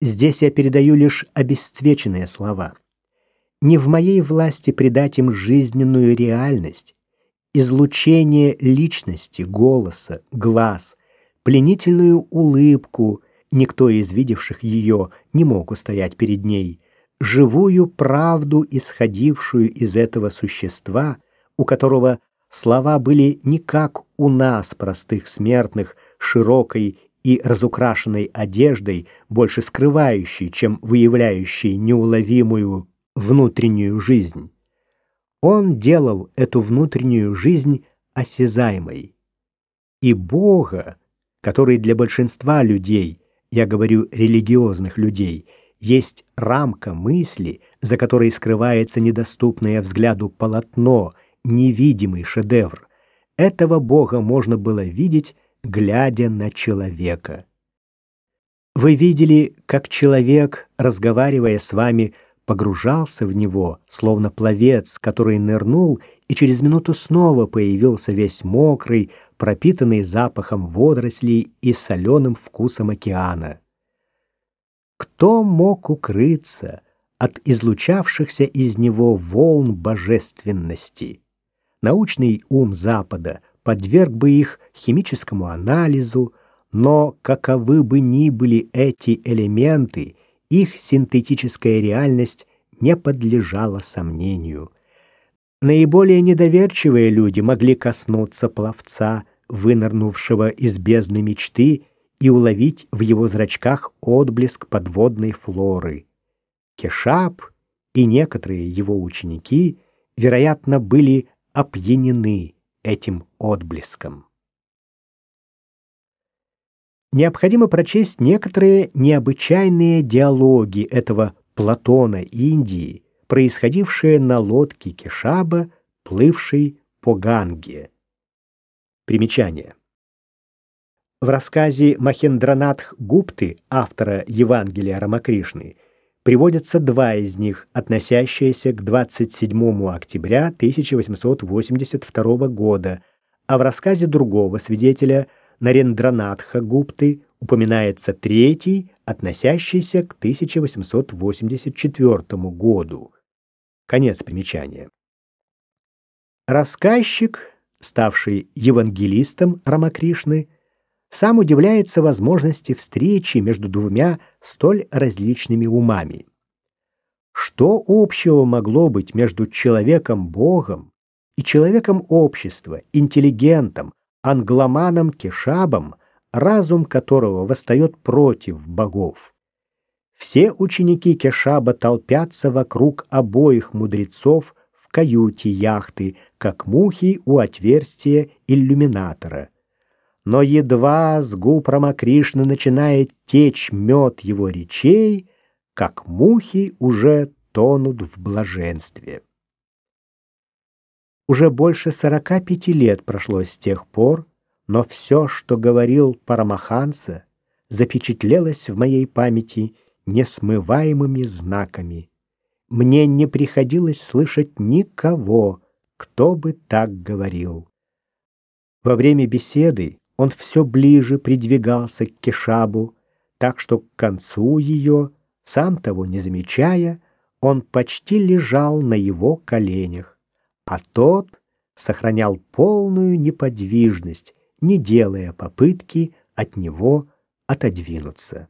Здесь я передаю лишь обесцвеченные слова. Не в моей власти придать им жизненную реальность, излучение личности, голоса, глаз, пленительную улыбку, никто из видевших ее не мог устоять перед ней, живую правду, исходившую из этого существа, у которого слова были не как у нас, простых смертных, широкой и разукрашенной одеждой, больше скрывающей, чем выявляющей неуловимую внутреннюю жизнь. Он делал эту внутреннюю жизнь осязаемой. И Бога, который для большинства людей, я говорю религиозных людей, есть рамка мысли, за которой скрывается недоступное взгляду полотно, невидимый шедевр. Этого Бога можно было видеть, глядя на человека. Вы видели, как человек, разговаривая с вами, погружался в него, словно пловец, который нырнул и через минуту снова появился весь мокрый, пропитанный запахом водорослей и соленым вкусом океана. Кто мог укрыться от излучавшихся из него волн божественности? Научный ум Запада подверг бы их химическому анализу, но каковы бы ни были эти элементы, их синтетическая реальность не подлежала сомнению. Наиболее недоверчивые люди могли коснуться пловца, вынырнувшего из бездны мечты, и уловить в его зрачках отблеск подводной флоры. Кешап и некоторые его ученики, вероятно, были опьянены этим отблеском. Необходимо прочесть некоторые необычайные диалоги этого Платона Индии, происходившие на лодке Кешаба, плывшей по Ганге. Примечание. В рассказе Махендранатх Гупты, автора Евангелия Рамакришны, приводятся два из них, относящиеся к 27 октября 1882 года, а в рассказе другого свидетеля Нарендранатха Гупты упоминается третий, относящийся к 1884 году. Конец примечания. Рассказчик, ставший евангелистом Рамакришны, сам удивляется возможности встречи между двумя столь различными умами. Что общего могло быть между человеком-богом и человеком общества, интеллигентом, англоманом Кешабом, разум которого восстает против богов? Все ученики Кешаба толпятся вокруг обоих мудрецов в каюте яхты, как мухи у отверстия иллюминатора — но едва с губ Рамакришны начинает течь мед его речей, как мухи уже тонут в блаженстве. Уже больше сорока пяти лет прошло с тех пор, но все, что говорил Парамаханса, запечатлелось в моей памяти несмываемыми знаками. Мне не приходилось слышать никого, кто бы так говорил. Во время беседы он все ближе придвигался к Кешабу, так что к концу ее, сам того не замечая, он почти лежал на его коленях, а тот сохранял полную неподвижность, не делая попытки от него отодвинуться.